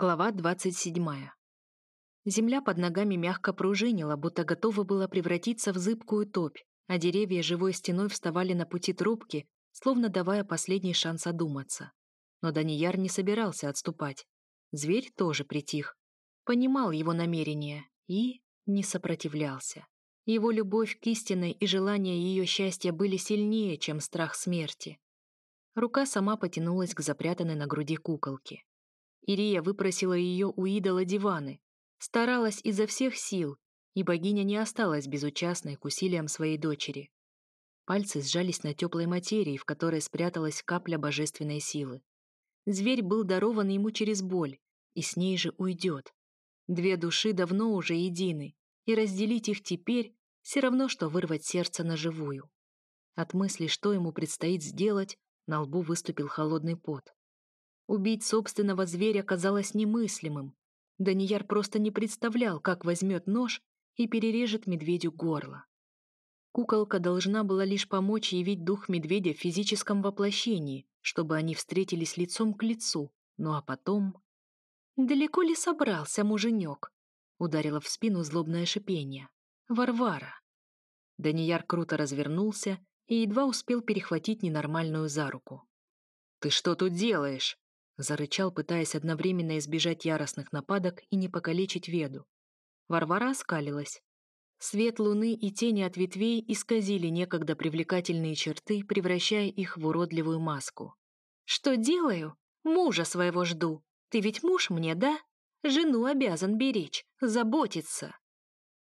Глава 27. Земля под ногами мягко пружинила, будто готова была превратиться в зыбкую топь, а деревья живой стеной вставали на пути трубки, словно давая последний шанс одуматься. Но Данияр не собирался отступать. Зверь тоже притих. Понимал его намерения и не сопротивлялся. Его любовь к истинной и желание ее счастья были сильнее, чем страх смерти. Рука сама потянулась к запрятанной на груди куколке. Ирия выпросила ее у идола Диваны, старалась изо всех сил, и богиня не осталась безучастной к усилиям своей дочери. Пальцы сжались на теплой материи, в которой спряталась капля божественной силы. Зверь был дарован ему через боль, и с ней же уйдет. Две души давно уже едины, и разделить их теперь все равно, что вырвать сердце на живую. От мысли, что ему предстоит сделать, на лбу выступил холодный пот. Убить собственного зверя казалось немыслимым. Данияр просто не представлял, как возьмет нож и перережет медведю горло. Куколка должна была лишь помочь явить дух медведя в физическом воплощении, чтобы они встретились лицом к лицу, ну а потом... «Далеко ли собрался муженек?» — ударило в спину злобное шипение. «Варвара!» Данияр круто развернулся и едва успел перехватить ненормальную за руку. «Ты что тут делаешь?» Зарычал, пытаясь одновременно избежать яростных нападок и не покалечить Веду. Варвара оскалилась. Свет луны и тени от ветвей исказили некогда привлекательные черты, превращая их в уродливую маску. «Что делаю? Мужа своего жду. Ты ведь муж мне, да? Жену обязан беречь, заботиться».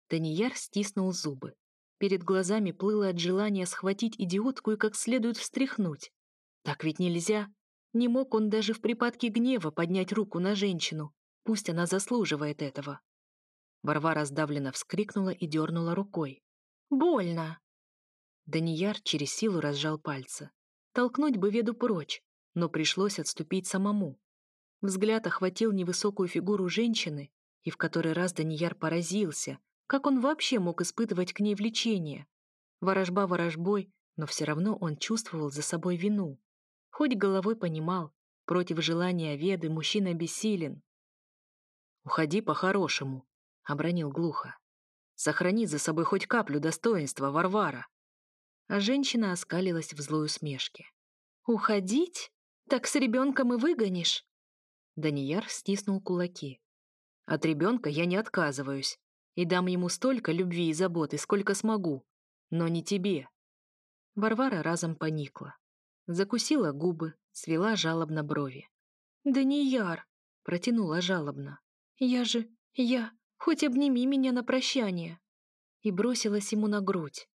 Данияр стиснул зубы. Перед глазами плыло от желания схватить идиотку и как следует встряхнуть. Так ведь нельзя. Не мог он даже в припадке гнева поднять руку на женщину, пусть она заслуживает этого. Варвара сдавленно вскрикнула и дернула рукой. «Больно!» Данияр через силу разжал пальцы. Толкнуть бы веду прочь, но пришлось отступить самому. Взгляд охватил невысокую фигуру женщины, и в который раз Данияр поразился, как он вообще мог испытывать к ней влечение. Ворожба ворожбой, но все равно он чувствовал за собой вину. Хоть головой понимал, против желания Веды мужчина бессилен. «Уходи по-хорошему», — обронил глухо. «Сохрани за собой хоть каплю достоинства, Варвара». А женщина оскалилась в злой усмешке. «Уходить? Так с ребенком и выгонишь?» Данияр стиснул кулаки. «От ребенка я не отказываюсь и дам ему столько любви и заботы, сколько смогу, но не тебе». Варвара разом поникла. Закусила губы, свела жалобно брови. «Да не яр!» — протянула жалобно. «Я же... я... хоть обними меня на прощание!» И бросилась ему на грудь.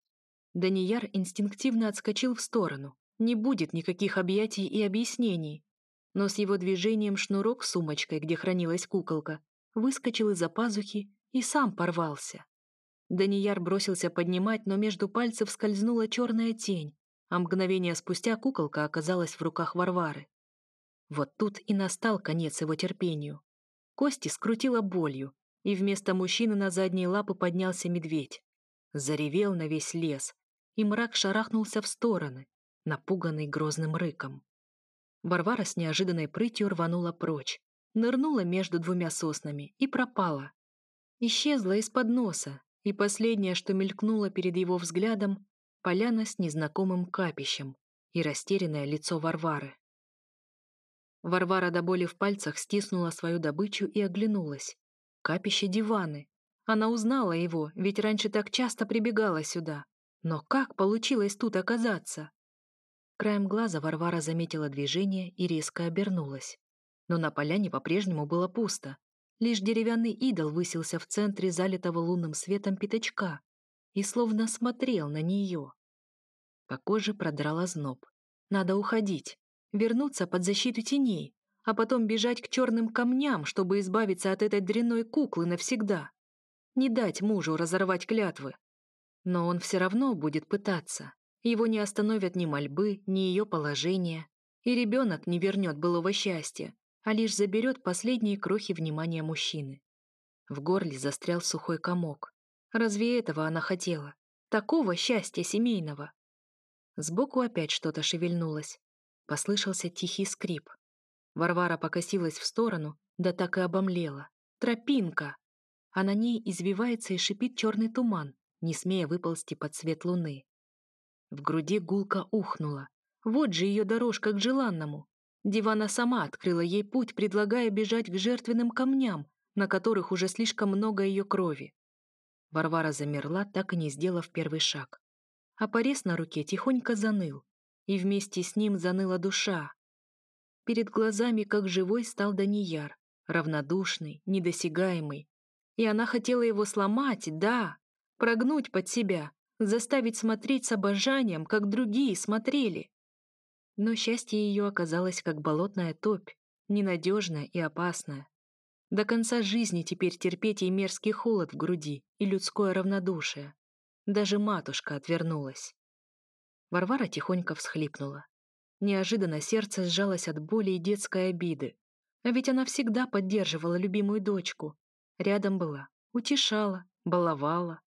Данияр инстинктивно отскочил в сторону. Не будет никаких объятий и объяснений. Но с его движением шнурок с сумочкой, где хранилась куколка, выскочил из-за пазухи и сам порвался. Данияр бросился поднимать, но между пальцев скользнула черная тень, а мгновение спустя куколка оказалась в руках Варвары. Вот тут и настал конец его терпению. Кости скрутила болью, и вместо мужчины на задние лапы поднялся медведь. Заревел на весь лес, и мрак шарахнулся в стороны, напуганный грозным рыком. Варвара с неожиданной прытью рванула прочь, нырнула между двумя соснами и пропала. Исчезла из-под носа, и последнее, что мелькнуло перед его взглядом, поляна с незнакомым капищем и растерянное лицо Варвары. Варвара до боли в пальцах стиснула свою добычу и оглянулась. Капище диваны. Она узнала его, ведь раньше так часто прибегала сюда. Но как получилось тут оказаться? Краем глаза Варвара заметила движение и резко обернулась. Но на поляне по-прежнему было пусто. Лишь деревянный идол высился в центре залитого лунным светом пятачка, и словно смотрел на нее. По коже продрала зноб. Надо уходить, вернуться под защиту теней, а потом бежать к черным камням, чтобы избавиться от этой дрянной куклы навсегда. Не дать мужу разорвать клятвы. Но он все равно будет пытаться. Его не остановят ни мольбы, ни ее положение. И ребенок не вернет былого счастья, а лишь заберет последние крохи внимания мужчины. В горле застрял сухой комок. Разве этого она хотела? Такого счастья семейного? Сбоку опять что-то шевельнулось. Послышался тихий скрип. Варвара покосилась в сторону, да так и обомлела. Тропинка! А на ней извивается и шипит черный туман, не смея выползти под свет луны. В груди гулко ухнула. Вот же ее дорожка к желанному. Дивана сама открыла ей путь, предлагая бежать к жертвенным камням, на которых уже слишком много ее крови. Варвара замерла, так и не сделав первый шаг. А порез на руке тихонько заныл, и вместе с ним заныла душа. Перед глазами, как живой, стал Данияр, равнодушный, недосягаемый. И она хотела его сломать, да, прогнуть под себя, заставить смотреть с обожанием, как другие смотрели. Но счастье ее оказалось как болотная топь, ненадежная и опасная. До конца жизни теперь терпеть ей мерзкий холод в груди и людское равнодушие. Даже матушка отвернулась. Варвара тихонько всхлипнула. Неожиданно сердце сжалось от боли и детской обиды. А ведь она всегда поддерживала любимую дочку. Рядом была, утешала, баловала.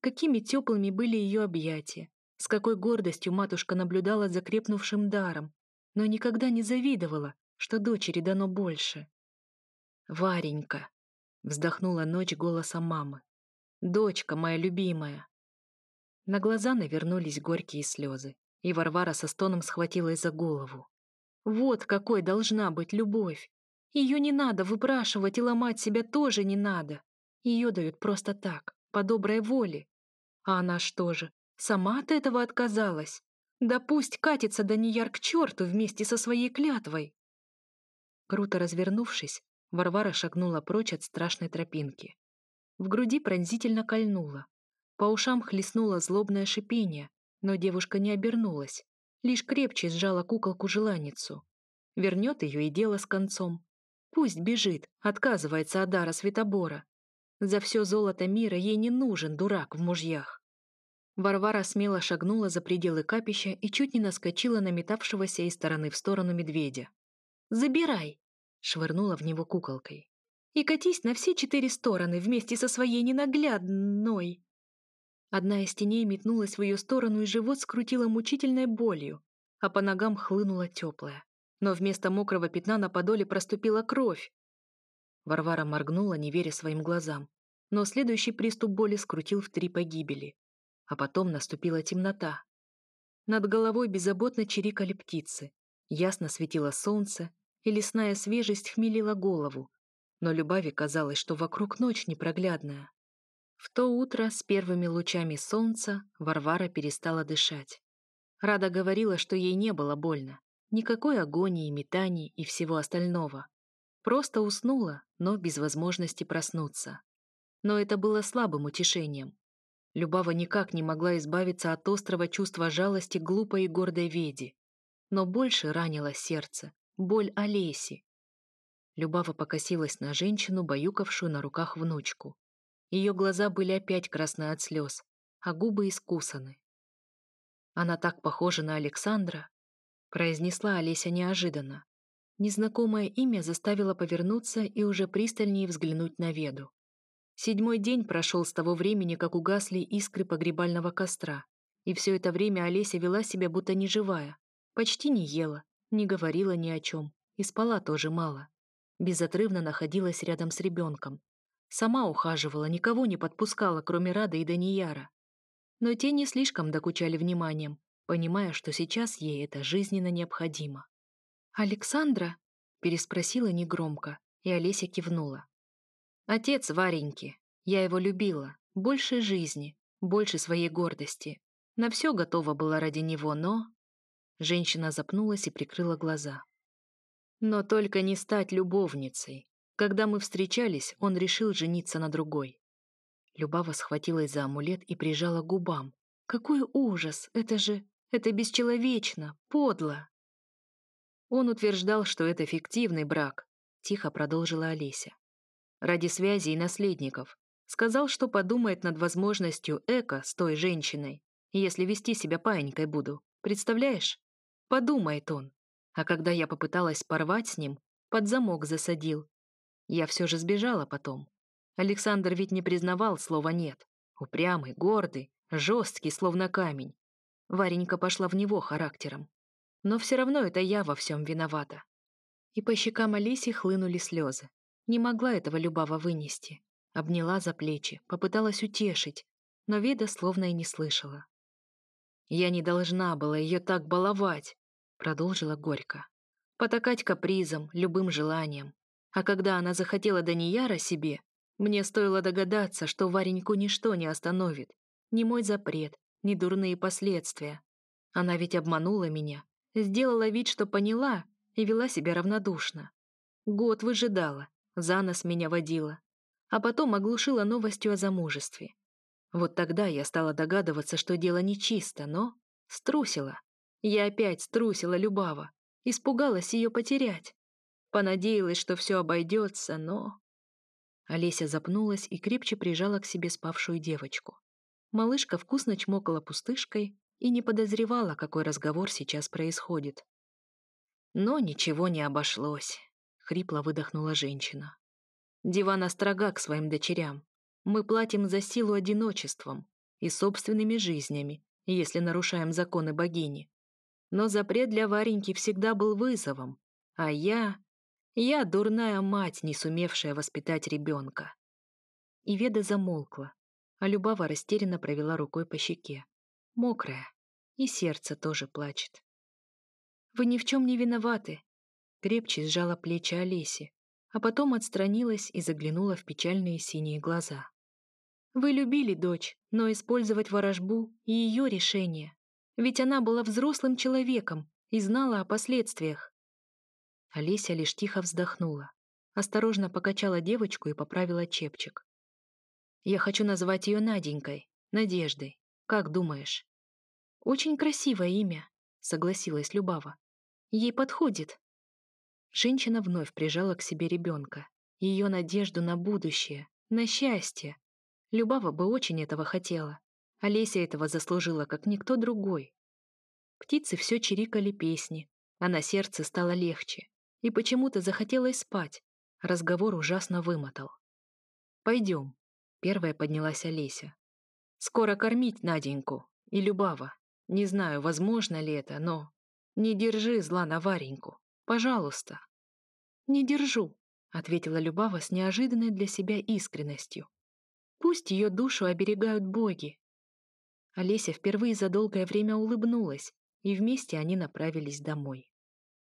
Какими теплыми были ее объятия, с какой гордостью матушка наблюдала за крепнувшим даром, но никогда не завидовала, что дочери дано больше. «Варенька!» — вздохнула ночь голосом мамы. «Дочка моя любимая!» На глаза навернулись горькие слезы, и Варвара со стоном схватилась за голову. «Вот какой должна быть любовь! Ее не надо выпрашивать и ломать себя тоже не надо. Ее дают просто так, по доброй воле. А она что же, сама от этого отказалась? Да пусть катится Данияр к черту вместе со своей клятвой!» Круто развернувшись, Варвара шагнула прочь от страшной тропинки. В груди пронзительно кольнуло. По ушам хлестнуло злобное шипение, но девушка не обернулась, лишь крепче сжала куколку-желанницу. Вернет ее и дело с концом. Пусть бежит, отказывается от дара Светобора. За все золото мира ей не нужен дурак в мужьях. Варвара смело шагнула за пределы капища и чуть не наскочила на метавшегося из стороны в сторону медведя. «Забирай!» Швырнула в него куколкой. «И катись на все четыре стороны вместе со своей ненаглядной!» Одна из теней метнулась в ее сторону, и живот скрутила мучительной болью, а по ногам хлынула теплая. Но вместо мокрого пятна на подоле проступила кровь. Варвара моргнула, не веря своим глазам, но следующий приступ боли скрутил в три погибели. А потом наступила темнота. Над головой беззаботно чирикали птицы. Ясно светило солнце, и лесная свежесть хмелила голову, но Любави казалось, что вокруг ночь непроглядная. В то утро с первыми лучами солнца Варвара перестала дышать. Рада говорила, что ей не было больно. Никакой агонии, метаний и всего остального. Просто уснула, но без возможности проснуться. Но это было слабым утешением. Любава никак не могла избавиться от острого чувства жалости глупой и гордой веди. Но больше ранило сердце, боль Олеси. Любава покосилась на женщину, баюкавшую на руках внучку. Ее глаза были опять красны от слез, а губы искусаны. «Она так похожа на Александра», — произнесла Олеся неожиданно. Незнакомое имя заставило повернуться и уже пристальнее взглянуть на Веду. Седьмой день прошел с того времени, как угасли искры погребального костра, и все это время Олеся вела себя будто неживая, почти не ела, не говорила ни о чем и спала тоже мало. Безотрывно находилась рядом с ребенком. Сама ухаживала, никого не подпускала, кроме Рады и Данияра. Но те не слишком докучали вниманием, понимая, что сейчас ей это жизненно необходимо. «Александра?» — переспросила негромко, и Олеся кивнула. «Отец Вареньки. Я его любила. Больше жизни, больше своей гордости. На все готова была ради него, но...» Женщина запнулась и прикрыла глаза. Но только не стать любовницей. Когда мы встречались, он решил жениться на другой. Любава схватилась за амулет и прижала к губам. Какой ужас! Это же... Это бесчеловечно, подло. Он утверждал, что это фиктивный брак, тихо продолжила Олеся. Ради связи и наследников. Сказал, что подумает над возможностью эко с той женщиной, если вести себя паинькой буду. Представляешь? Подумает он. А когда я попыталась порвать с ним, под замок засадил. Я все же сбежала потом. Александр ведь не признавал слова «нет». Упрямый, гордый, жесткий, словно камень. Варенька пошла в него характером. Но все равно это я во всем виновата. И по щекам Алиси хлынули слезы. Не могла этого Любава вынести. Обняла за плечи, попыталась утешить, но Веда словно и не слышала. «Я не должна была ее так баловать», — продолжила горько. «Потакать капризом, любым желанием. А когда она захотела Данияра себе, мне стоило догадаться, что Вареньку ничто не остановит. Ни мой запрет, ни дурные последствия. Она ведь обманула меня, сделала вид, что поняла, и вела себя равнодушно. Год выжидала, за нос меня водила, а потом оглушила новостью о замужестве. Вот тогда я стала догадываться, что дело нечисто, но струсила. Я опять струсила Любава, испугалась ее потерять. Понадеялась, что все обойдется, но... Олеся запнулась и крепче прижала к себе спавшую девочку. Малышка вкусно чмокала пустышкой и не подозревала, какой разговор сейчас происходит. Но ничего не обошлось, хрипло выдохнула женщина. Дивана строга к своим дочерям. Мы платим за силу одиночеством и собственными жизнями, если нарушаем законы богини. Но запрет для Вареньки всегда был вызовом, а я... Я дурная мать, не сумевшая воспитать ребенка. И Веда замолкла, а Любава растерянно провела рукой по щеке. Мокрая, и сердце тоже плачет. Вы ни в чем не виноваты. Крепче сжала плечи Олеси, а потом отстранилась и заглянула в печальные синие глаза. Вы любили дочь, но использовать ворожбу и ее решение. Ведь она была взрослым человеком и знала о последствиях. Олеся лишь тихо вздохнула, осторожно покачала девочку и поправила чепчик. «Я хочу назвать ее Наденькой, Надеждой. Как думаешь?» «Очень красивое имя», — согласилась Любава. «Ей подходит». Женщина вновь прижала к себе ребенка, ее надежду на будущее, на счастье. Любава бы очень этого хотела. Олеся этого заслужила, как никто другой. Птицы все чирикали песни, а на сердце стало легче. И почему-то захотелось спать. Разговор ужасно вымотал. «Пойдем», — первая поднялась Олеся. «Скоро кормить Наденьку и Любава. Не знаю, возможно ли это, но... Не держи зла на Вареньку. Пожалуйста. Не держу, ответила Любава с неожиданной для себя искренностью. Пусть ее душу оберегают боги. Олеся впервые за долгое время улыбнулась, и вместе они направились домой.